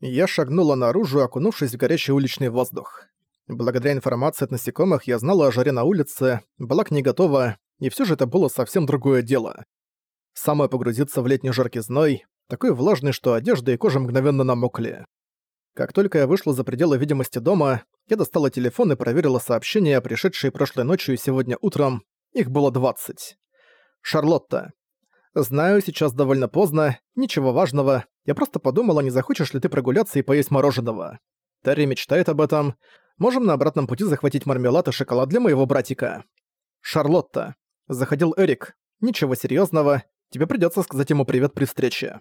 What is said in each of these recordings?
Я шагнула наружу, окунувшись в горячий уличный воздух. Благодаря информации от насекомых я знала о жаре на улице, была к ней готова, и все же это было совсем другое дело. Самое погрузиться в летний жаркий зной, такой влажный, что одежда и кожа мгновенно намокли. Как только я вышла за пределы видимости дома, я достала телефон и проверила сообщения, пришедшие прошлой ночью и сегодня утром. Их было 20. Шарлотта. Знаю, сейчас довольно поздно, ничего важного. Я просто подумала, не захочешь ли ты прогуляться и поесть мороженого. Терри мечтает об этом. Можем на обратном пути захватить мармелад и шоколад для моего братика. Шарлотта. Заходил Эрик. Ничего серьезного. Тебе придется сказать ему привет при встрече.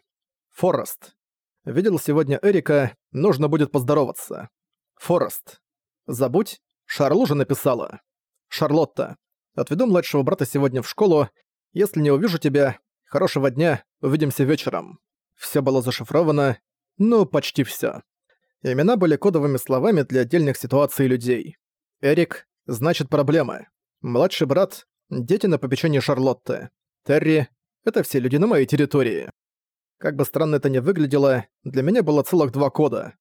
Форест. Видел сегодня Эрика, нужно будет поздороваться. Форест. Забудь, Шарлу же написала. Шарлотта. Отведу младшего брата сегодня в школу. Если не увижу тебя, Хорошего дня, увидимся вечером. Все было зашифровано, ну, почти все. Имена были кодовыми словами для отдельных ситуаций людей. Эрик – значит проблемы. Младший брат – дети на попечении Шарлотты. Терри – это все люди на моей территории. Как бы странно это ни выглядело, для меня было целых два кода.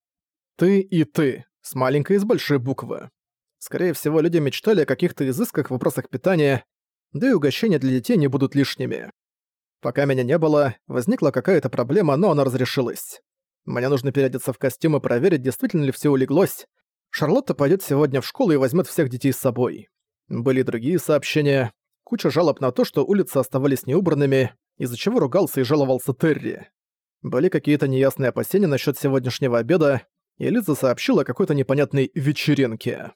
«Ты» и «ты», с маленькой и с большой буквы. Скорее всего, люди мечтали о каких-то изысках в вопросах питания, да и угощения для детей не будут лишними. Пока меня не было, возникла какая-то проблема, но она разрешилась. Мне нужно переодеться в костюм и проверить, действительно ли все улеглось. Шарлотта пойдет сегодня в школу и возьмет всех детей с собой. Были другие сообщения. Куча жалоб на то, что улицы оставались неубранными, из-за чего ругался и жаловался Терри. Были какие-то неясные опасения насчет сегодняшнего обеда, и Лиза сообщила о какой-то непонятной вечеринке.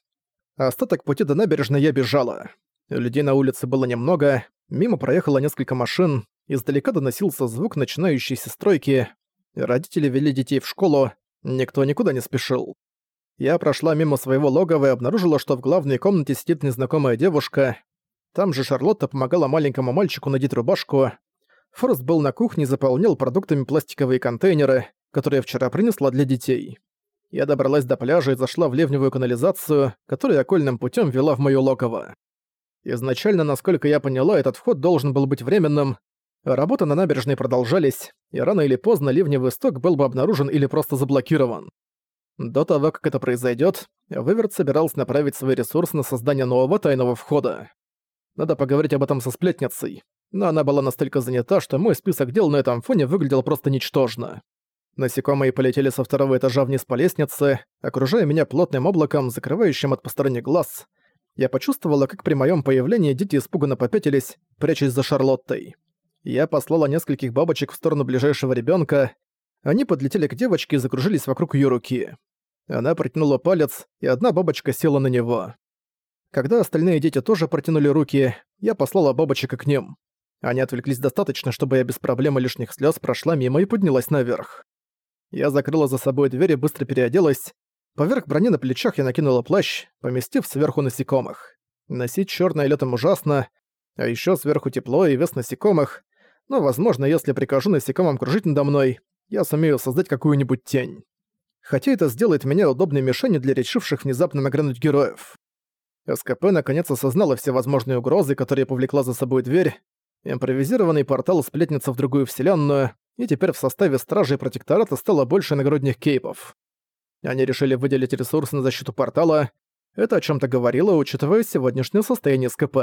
Остаток пути до набережной я бежала. Людей на улице было немного, мимо проехало несколько машин, Издалека доносился звук начинающейся стройки. Родители вели детей в школу, никто никуда не спешил. Я прошла мимо своего логова и обнаружила, что в главной комнате сидит незнакомая девушка. Там же Шарлотта помогала маленькому мальчику надеть рубашку. Форст был на кухне и заполнил продуктами пластиковые контейнеры, которые вчера принесла для детей. Я добралась до пляжа и зашла в ливневую канализацию, которая окольным путем вела в моё логово. Изначально, насколько я поняла, этот вход должен был быть временным, Работы на набережной продолжались, и рано или поздно ливневый сток был бы обнаружен или просто заблокирован. До того, как это произойдёт, Выверт собирался направить свои ресурсы на создание нового тайного входа. Надо поговорить об этом со сплетницей, но она была настолько занята, что мой список дел на этом фоне выглядел просто ничтожно. Насекомые полетели со второго этажа вниз по лестнице, окружая меня плотным облаком, закрывающим от посторонних глаз. Я почувствовала, как при моём появлении дети испуганно попятились, прячась за Шарлоттой. Я послала нескольких бабочек в сторону ближайшего ребенка. Они подлетели к девочке и закружились вокруг ее руки. Она протянула палец, и одна бабочка села на него. Когда остальные дети тоже протянули руки, я послала бабочек к ним. Они отвлеклись достаточно, чтобы я без проблем и лишних слез прошла мимо и поднялась наверх. Я закрыла за собой дверь и быстро переоделась. Поверх брони на плечах я накинула плащ, поместив сверху насекомых. Носить черное летом ужасно, а еще сверху тепло и вес насекомых, но, возможно, если прикажу насекомым кружить надо мной, я сумею создать какую-нибудь тень. Хотя это сделает меня удобной мишенью для решивших внезапно нагрянуть героев. СКП наконец осознала все возможные угрозы, которые повлекла за собой дверь, импровизированный портал сплетница в другую вселенную, и теперь в составе Стражей Протектората стало больше нагрудных кейпов. Они решили выделить ресурсы на защиту портала, это о чем то говорило, учитывая сегодняшнее состояние СКП.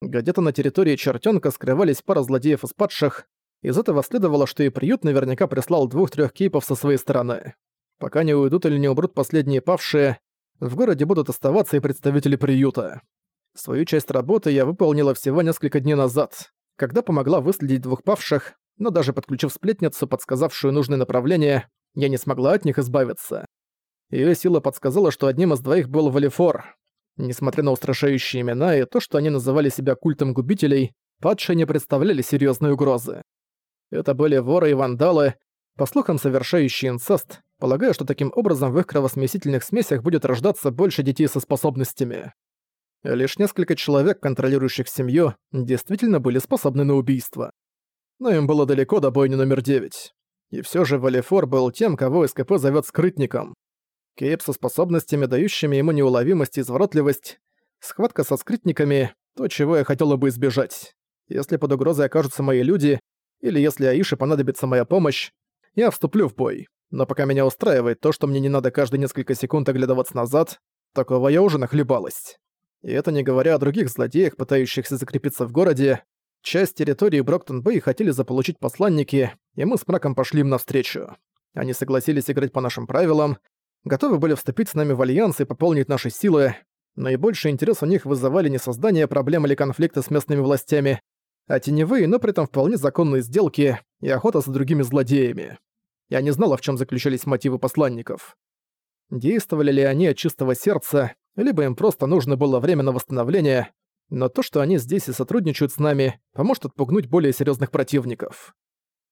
Где-то на территории чертенка скрывались пара злодеев из падших. Из этого следовало, что и приют наверняка прислал двух-трех кейпов со своей стороны. Пока не уйдут или не убрут последние павшие, в городе будут оставаться и представители приюта. Свою часть работы я выполнила всего несколько дней назад, когда помогла выследить двух павших, но даже подключив сплетницу, подсказавшую нужное направление, я не смогла от них избавиться. Ее сила подсказала, что одним из двоих был Валифор. Несмотря на устрашающие имена и то, что они называли себя культом губителей, падшие не представляли серьезной угрозы. Это были воры и вандалы, по слухам совершающие инцест, полагая, что таким образом в их кровосмесительных смесях будет рождаться больше детей со способностями. Лишь несколько человек, контролирующих семью, действительно были способны на убийство. Но им было далеко до бойни номер девять. И все же Валифор был тем, кого СКП зовет скрытником. Кейп со способностями, дающими ему неуловимость и изворотливость, схватка со скрытниками — то, чего я хотела бы избежать. Если под угрозой окажутся мои люди, или если Аише понадобится моя помощь, я вступлю в бой. Но пока меня устраивает то, что мне не надо каждые несколько секунд оглядываться назад, такого я уже нахлебалась. И это не говоря о других злодеях, пытающихся закрепиться в городе. Часть территории Броктон-Бэй хотели заполучить посланники, и мы с мраком пошли им навстречу. Они согласились играть по нашим правилам, готовы были вступить с нами в альянс и пополнить наши силы. Наибольший интерес у них вызывали не создание проблем или конфликта с местными властями, а теневые, но при этом вполне законные сделки и охота за другими злодеями. Я не знала, в чем заключались мотивы посланников. Действовали ли они от чистого сердца, либо им просто нужно было время на восстановление, но то, что они здесь и сотрудничают с нами, поможет отпугнуть более серьезных противников.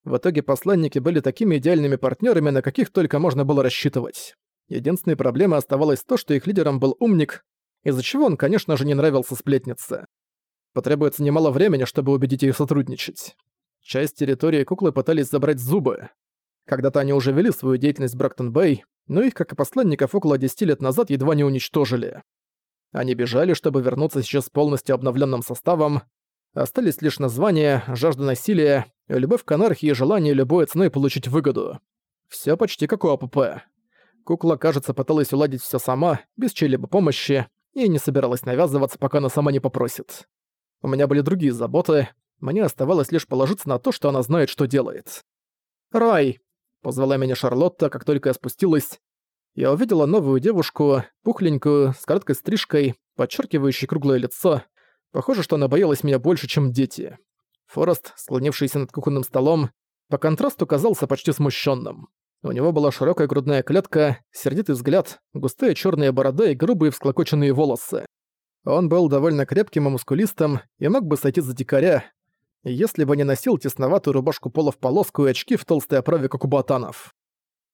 В итоге посланники были такими идеальными партнерами, на каких только можно было рассчитывать. Единственной проблемой оставалось то, что их лидером был умник, из-за чего он, конечно же, не нравился сплетнице. Потребуется немало времени, чтобы убедить ее сотрудничать. Часть территории куклы пытались забрать зубы. Когда-то они уже вели свою деятельность в Брактон-Бэй, но их, как и посланников, около 10 лет назад едва не уничтожили. Они бежали, чтобы вернуться сейчас полностью обновленным составом. Остались лишь названия, жажда насилия, любовь к анархии и желание любой ценой получить выгоду. Все почти как у АПП. Кукла, кажется, пыталась уладить все сама, без чьей-либо помощи, и не собиралась навязываться, пока она сама не попросит. У меня были другие заботы, мне оставалось лишь положиться на то, что она знает, что делает. «Рай!» — позвала меня Шарлотта, как только я спустилась. Я увидела новую девушку, пухленькую, с короткой стрижкой, подчеркивающей круглое лицо. Похоже, что она боялась меня больше, чем дети. Форест, склонившийся над кухонным столом, по контрасту казался почти смущенным. У него была широкая грудная клетка, сердитый взгляд, густые черные борода и грубые всклокоченные волосы. Он был довольно крепким и мускулистым и мог бы сойти за дикаря, если бы не носил тесноватую рубашку пола в полоску и очки в толстой оправе, кокубатанов.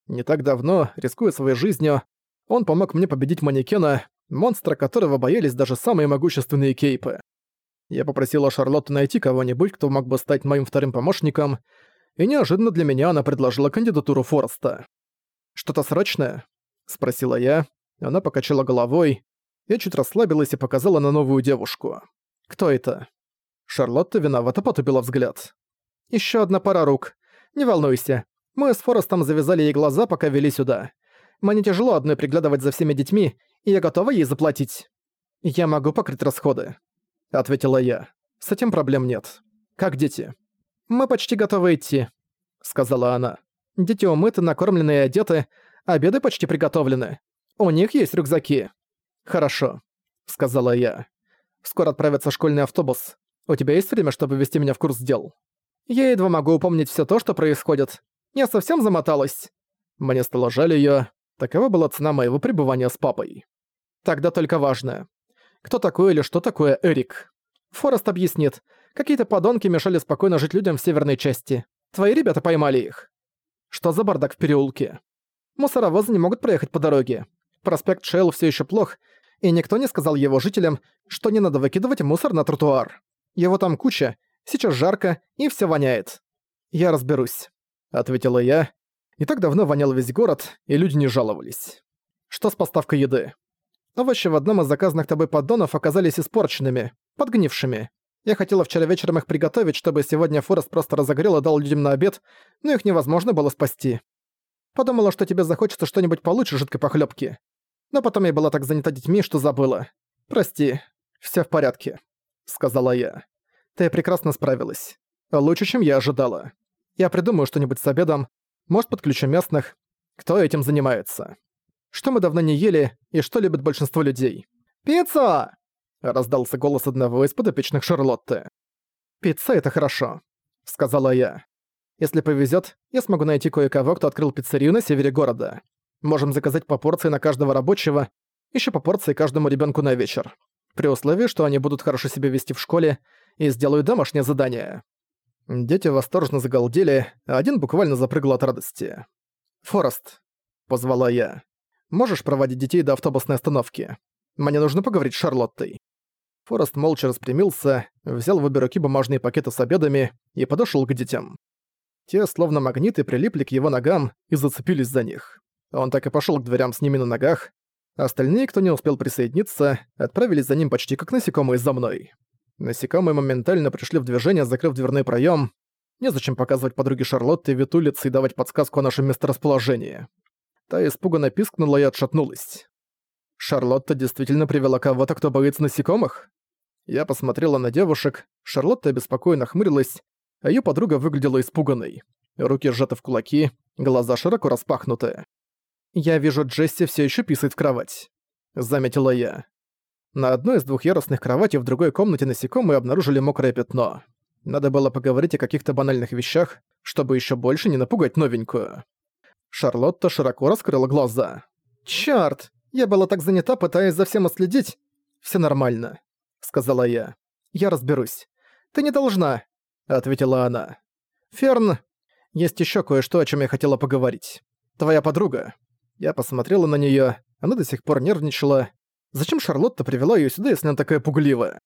Не так давно, рискуя своей жизнью, он помог мне победить манекена, монстра которого боялись даже самые могущественные кейпы. Я попросила Шарлотту найти кого-нибудь, кто мог бы стать моим вторым помощником, и неожиданно для меня она предложила кандидатуру Форста. «Что-то срочное?» — спросила я. Она покачала головой. Я чуть расслабилась и показала на новую девушку. «Кто это?» Шарлотта виновата. потупила взгляд. Еще одна пара рук. Не волнуйся. Мы с Форестом завязали ей глаза, пока вели сюда. Мне тяжело одной приглядывать за всеми детьми, и я готова ей заплатить». «Я могу покрыть расходы», — ответила я. «С этим проблем нет. Как дети?» «Мы почти готовы идти», — сказала она. «Дети умыты, накормлены и одеты, обеды почти приготовлены. У них есть рюкзаки». «Хорошо», — сказала я. «Скоро отправится школьный автобус. У тебя есть время, чтобы ввести меня в курс дел?» «Я едва могу упомнить все то, что происходит. Я совсем замоталась». Мне стало жаль ее. Такова была цена моего пребывания с папой. Тогда только важное. Кто такой или что такое Эрик? Форест объяснит, Какие-то подонки мешали спокойно жить людям в северной части. Твои ребята поймали их. Что за бардак в переулке? Мусоровозы не могут проехать по дороге. Проспект Шейл все еще плох, и никто не сказал его жителям, что не надо выкидывать мусор на тротуар. Его там куча, сейчас жарко и все воняет. Я разберусь, ответила я. И так давно вонял весь город, и люди не жаловались. Что с поставкой еды? Овощи в одном из заказанных тобой поддонов оказались испорченными, подгнившими. Я хотела вчера вечером их приготовить, чтобы сегодня Форест просто разогрел и дал людям на обед, но их невозможно было спасти. Подумала, что тебе захочется что-нибудь получше жидкой похлёбки. Но потом я была так занята детьми, что забыла. Прости, всё в порядке», — сказала я. «Ты прекрасно справилась. Лучше, чем я ожидала. Я придумаю что-нибудь с обедом, может, подключу местных. Кто этим занимается? Что мы давно не ели и что любит большинство людей?» «Пицца!» — раздался голос одного из подопечных Шарлотты. «Пицца — это хорошо», — сказала я. «Если повезет, я смогу найти кое-кого, кто открыл пиццерию на севере города. Можем заказать по порции на каждого рабочего, еще по порции каждому ребенку на вечер. При условии, что они будут хорошо себя вести в школе и сделают домашнее задание». Дети восторженно загалдели, а один буквально запрыгал от радости. «Форест», — позвала я. «Можешь проводить детей до автобусной остановки? Мне нужно поговорить с Шарлоттой». Форест молча распрямился, взял в обе руки бумажные пакеты с обедами и подошел к детям. Те, словно магниты, прилипли к его ногам и зацепились за них. Он так и пошел к дверям с ними на ногах. Остальные, кто не успел присоединиться, отправились за ним почти как насекомые за мной. Насекомые моментально пришли в движение, закрыв дверной проем. Незачем показывать подруге Шарлотты Витулице и давать подсказку о нашем месторасположении. Та испуганно пискнула и отшатнулась. Шарлотта действительно привела кого-то, кто боится насекомых? Я посмотрела на девушек, Шарлотта беспокойно хмырилась, а её подруга выглядела испуганной. Руки сжаты в кулаки, глаза широко распахнуты. «Я вижу, Джесси все еще писает в кровать», — заметила я. На одной из двухъярусных кроватей в другой комнате насекомые обнаружили мокрое пятно. Надо было поговорить о каких-то банальных вещах, чтобы еще больше не напугать новенькую. Шарлотта широко раскрыла глаза. «Чёрт! Я была так занята, пытаясь за всем отследить. Все нормально сказала я. «Я разберусь». «Ты не должна», — ответила она. «Ферн, есть еще кое-что, о чем я хотела поговорить. Твоя подруга». Я посмотрела на нее. она до сих пор нервничала. Зачем Шарлотта привела ее сюда, если она такая пугливая?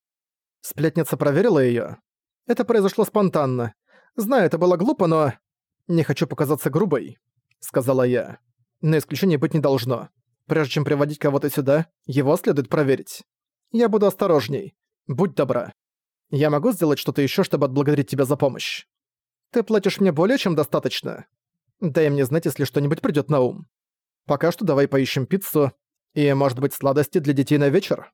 Сплетница проверила ее. Это произошло спонтанно. Знаю, это было глупо, но... «Не хочу показаться грубой», — сказала я. «Но исключение быть не должно. Прежде чем приводить кого-то сюда, его следует проверить». Я буду осторожней. Будь добра. Я могу сделать что-то еще, чтобы отблагодарить тебя за помощь. Ты платишь мне более чем достаточно. Дай мне знать, если что-нибудь придет на ум. Пока что давай поищем пиццу и, может быть, сладости для детей на вечер.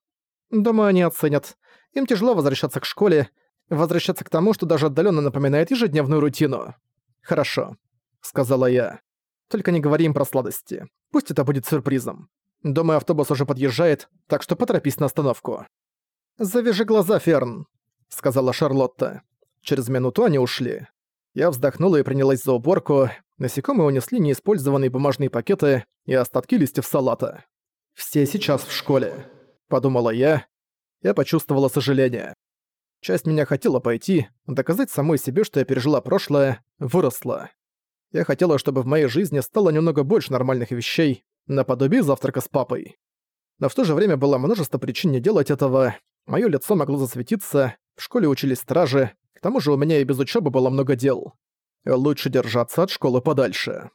Думаю, они оценят. Им тяжело возвращаться к школе, возвращаться к тому, что даже отдаленно напоминает ежедневную рутину. Хорошо, сказала я. Только не говори им про сладости. Пусть это будет сюрпризом. Думаю, автобус уже подъезжает, так что поторопись на остановку». «Завяжи глаза, Ферн», — сказала Шарлотта. Через минуту они ушли. Я вздохнула и принялась за уборку. Насекомые унесли неиспользованные бумажные пакеты и остатки листьев салата. «Все сейчас в школе», — подумала я. Я почувствовала сожаление. Часть меня хотела пойти, доказать самой себе, что я пережила прошлое, выросла. Я хотела, чтобы в моей жизни стало немного больше нормальных вещей, наподобие завтрака с папой. Но в то же время было множество причин не делать этого. Моё лицо могло засветиться, в школе учились стражи, к тому же у меня и без учёбы было много дел. Лучше держаться от школы подальше.